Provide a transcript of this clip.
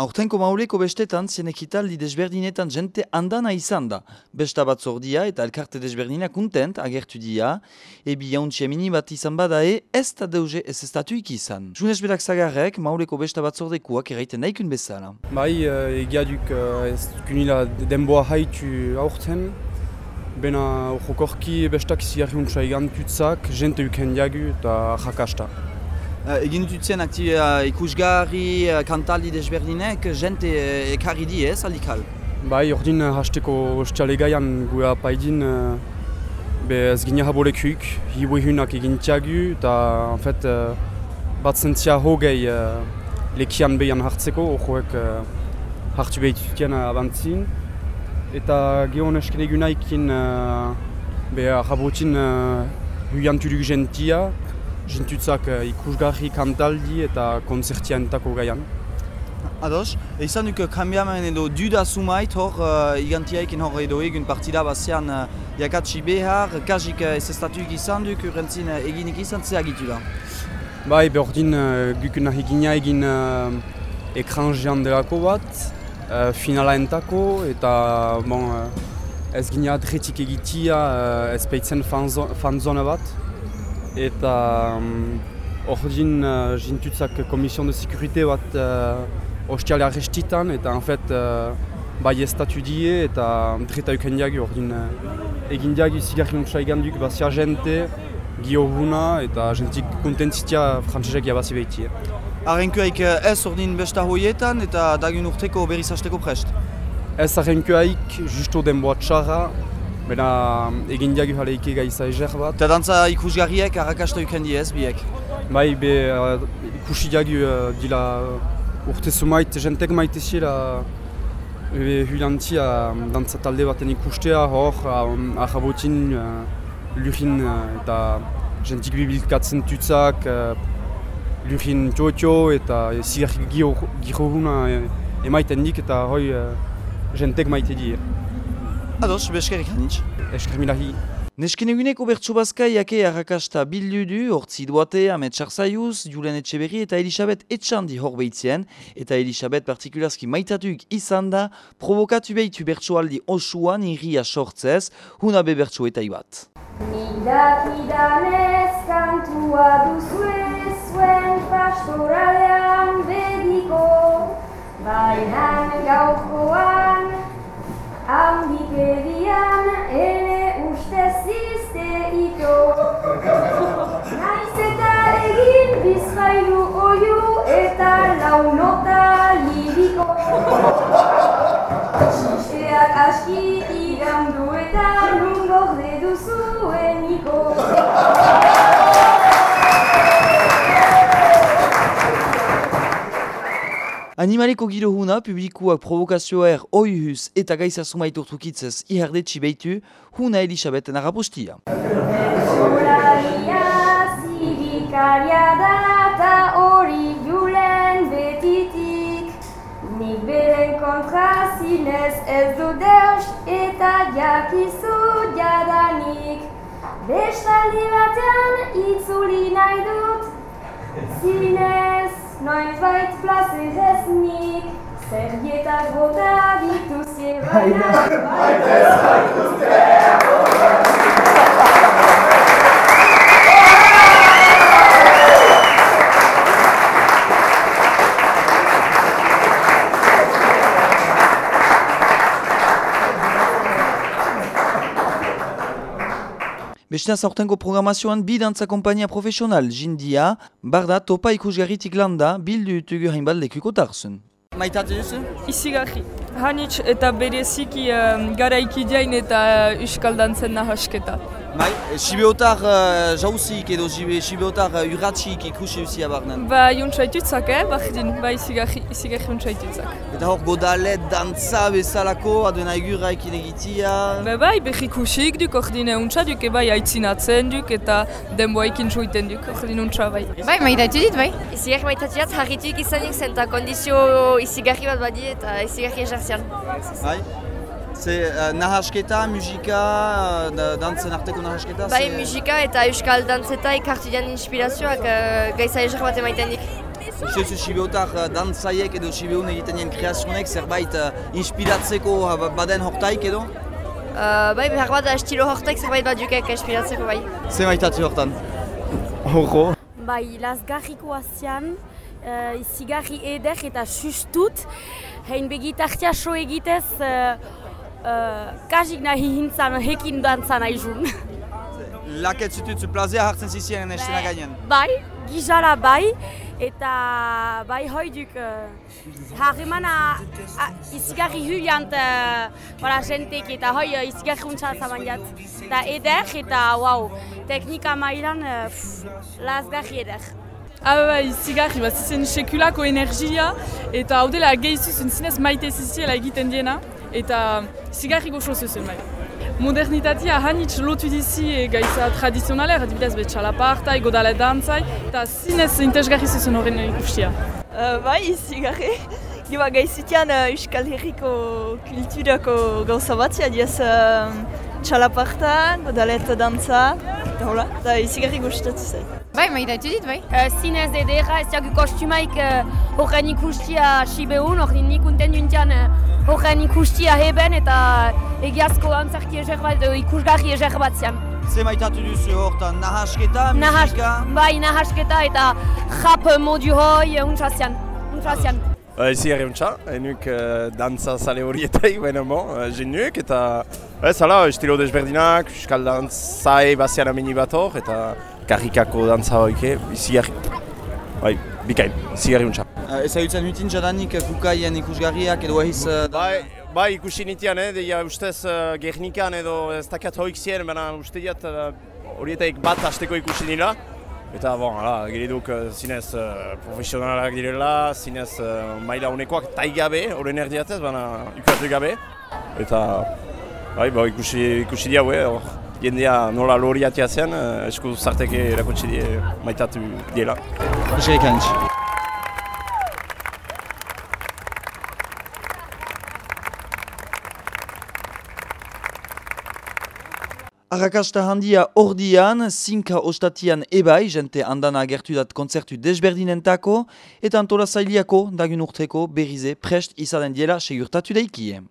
Aurtenko mauleko bestetan ekitaldi desberdinetan jente andana izan da. Besta bat zordia eta elkarte desberdina kontent agertu dia, ebi jauntxe mini bat izan badae ez da deuze ez estatuik izan. Junez berak zagarrek mauleko besta bat zordekuak erraiten naikun bezala. Bai, uh, egia duk uh, ez kunila denboa haitu aurten, Bena horrokorki bestak zigarri untsa egan tutzak, jente uken jagu eta jakasta. Uh, egin dutzen akti uh, ikusgarri, uh, kantaldi desberdinek, jente uh, ekarri di ez aldikal? Bai, ordin hasteko ostiale gaian gure apaidin uh, be ez gine habolekuik, hibuehunak egin tiagu, eta en fait, uh, bat zentzia hogei uh, lekian behan hartzeko, horrek uh, hartu behitutien uh, abantzin. Eta gehon esken egunaikin uh, be habotin uh, huianturuk gentia, jintutzak uh, ikusgarri kantaldi eta konzertiantako gaian. Ados, izan duk kambiamen edo duda sumait hor uh, igantiaikin hor edo egun partida bazian uh, jakatsi behar, kajik uh, ez estatuik izan duk urrentzin uh, eginik izan zeagitu da? Bai, behordin uh, guk nahi gina egin uh, ekran jean delako bat, uh, finala entako eta bon, uh, ez gina adretik egitia uh, ez peitzen fanzona bat eta um, din uh, jintutzak komision de sekurite bat uh, ostiale arrestitan eta en fait uh, bai estatu die eta dreta uken diagu hor din uh, egin diagu zigarri untsa egan duk bazia jente gio huna eta jentik kontentzitia frantzesek jabazi behiti. Arrenkuaik ez hor din besta hoietan eta dagun urteko berriz hasteko prest? Ez arrenkuaik justo denboa txarra Bena egin diagu jale ike gaiza ezer bat. Eta dantza ikusgarriek harrakasta uken ez biek? Bai, be uh, ikusi diagu uh, dila urte zumait, jentek maite zila be hulantia uh, dantza talde baten ikustea hor, um, ahabotin uh, lurin uh, eta jentik bibilkatzen tutzak, uh, lurin tio eta zigarri giro huna emaiten dik eta hoi uh, jentek maite di. Ados, beskerik hanitz. Esker milahi. Nesken eguneko bertso bazkaiak harrakasta bildu du, hortzi duate, Amet Charzaiuz, Julen Etxeberri eta Elisabeth Etxandi hor behitzen, eta Elisabeth partikularski maitatuk izan da, provokatu behitu bertsoaldi osuan irria sortzez, huna be bertso eta ibat. Nidak idanez kantua duzue zuen pastoralean bediko, bainan gaukoan Handikerian ere uste zizte ito. Naiz eta egin bizkailu oiu eta launota liriko Txisteak aski irandu eta nungorde duzueniko Animaleko giro huna, publikuak provokazioer oihuz eta gaisa sumaitu trukitzez iharde txibeitu, huna Elisabeten arrapostia. Zolaria zirikaria da eta hori julen betitik. Nik beren kontra zinez ez du deus eta jakizu jadanik. Bestaldi batean itzuli nahi dut. Zinez bait plazez ez nik, zer bota dituzie baina Baitez baituzte Bestina zaurtengo programazioan bi dantza kompainia profesional, jindia, barda topa ikusgarritik landa, bildu utugu hainbat lekuko tarzun. Maitatu duzu? Izigarri. Hanitz eta bereziki um, garaiki diain eta uh, euskal dantzen nahasketa. Bai, Sibeotar uh, jauzik edo Sibeotar uh, urratxik ikusi usia barnen. Ba, juntzaitutzak, eh, bardin, ba, izigarri, juntzaitutzak. Eta hor godalet, dantza bezalako, adena egurra ekin egitia. Ba, bai, behik usik duk, ordine untsa duk, bai, aitzinatzen duk, eta denboa ekin suiten duk, ordine untsa, bai. Bai, maitatu dit, bai. Izigarri maitatu dit, harrituk izanik zen, eta kondizio izigarri bat badi, eta izigarri ejartzian. Bai? Ze uh, nahasketa, musika, uh, dantzen arteko nahasketa? Bai, musika eta euskal dantzeta ikartu dian inspirazioak uh, gaiza ejar bat emaiten dik. Uste duzu Sibeotar uh, dantzaiek edo Sibeun egiten dien kreazionek zerbait uh, inspiratzeko uh, baden hortaik edo? Uh, bai, behar bat estilo hortek zerbait bat dukek espiratzeko bai. Ze maitatzu hortan? Horro. Bai, lasgarriko azian, uh, izigarri eder eta sustut, hein begitartia so egitez, uh, uh, kasik nahi hintzan, hekin dantzan aizun. Laket zutut zu plazea hartzen zizien estena gainen. bai, gizara bai, eta bai hoiduk uh, harremana uh, izigarri huliant uh, voilà, jentek eta hoi uh, izigarri untsa zamanjat. Eta eder eta wow, teknika mailan uh, pff, lasgarri eder. Ah bai, zigarri, bat zizen sekulako energia, eta hau dela gehizuzun zinez maite ziziela egiten diena, eta zigarri goxo zuzun bai. Modernitatea hanitz lotu dizi e, gaiza tradizionaler, adibidez bet txalaparta, egodale dantzai, eta zinez intezgarri zuzun horren ikustia. Uh, bai, zigarri. Giba gaizitian uh, Euskal Herriko kulturako gauza batzia diaz uh, txalaparta, godalet dantza, hola, eta izigarri gustatu zen. Bai, maitatu dit, bai. Uh, zinez edera, ez jagu kostumaik uh, horren ikustia Sibeun, horren nikunten juntian horren ikustia heben eta egiazko antzarki ezer bat, ikusgarri ezer bat zian. Ze maitatu duzu hortan? Nahasketa, Nahas, musika? bai, nahasketa eta jap modu hoi uh, untsa zian. Untsa zian. Ezi herri untxa, enuk uh, dantza zale horietai, baina bon, uh, genuk, eta ez, ala, estilo desberdinak, euskal dantzai bazian ameni bat hor, eta karrikako dantza hoike, izi herri, bai, bikain, izi herri untxa. Uh, ezagutzen hutin jadanik uh, kukaien ikusgarriak edo ehiz... Uh, Bai, bai ikusi nitian, eh, deia ustez uh, Gernikan edo ez dakat hoik zien, baina uste diat uh, horietaik bat hasteko ikusi nila. Eta, bon, ala, geriduk uh, zinez uh, profesionalak direla, zinez uh, maila honekoak taigabe, horren erdiatez, baina ikatu gabe. Eta, bai, bo, ikusi, ikusi diau, eh, hor, jendea nola loriatia zen, uh, esku zarteke erakutsi die maitatu diela. Eskerik hanitz. Arrakasta handia ordian, zinka ostatian ebai, jente andana agertu dat kontzertu desberdinentako, eta antola zailiako, dagun urteko, berrize, prest izaden diela segurtatu daikie.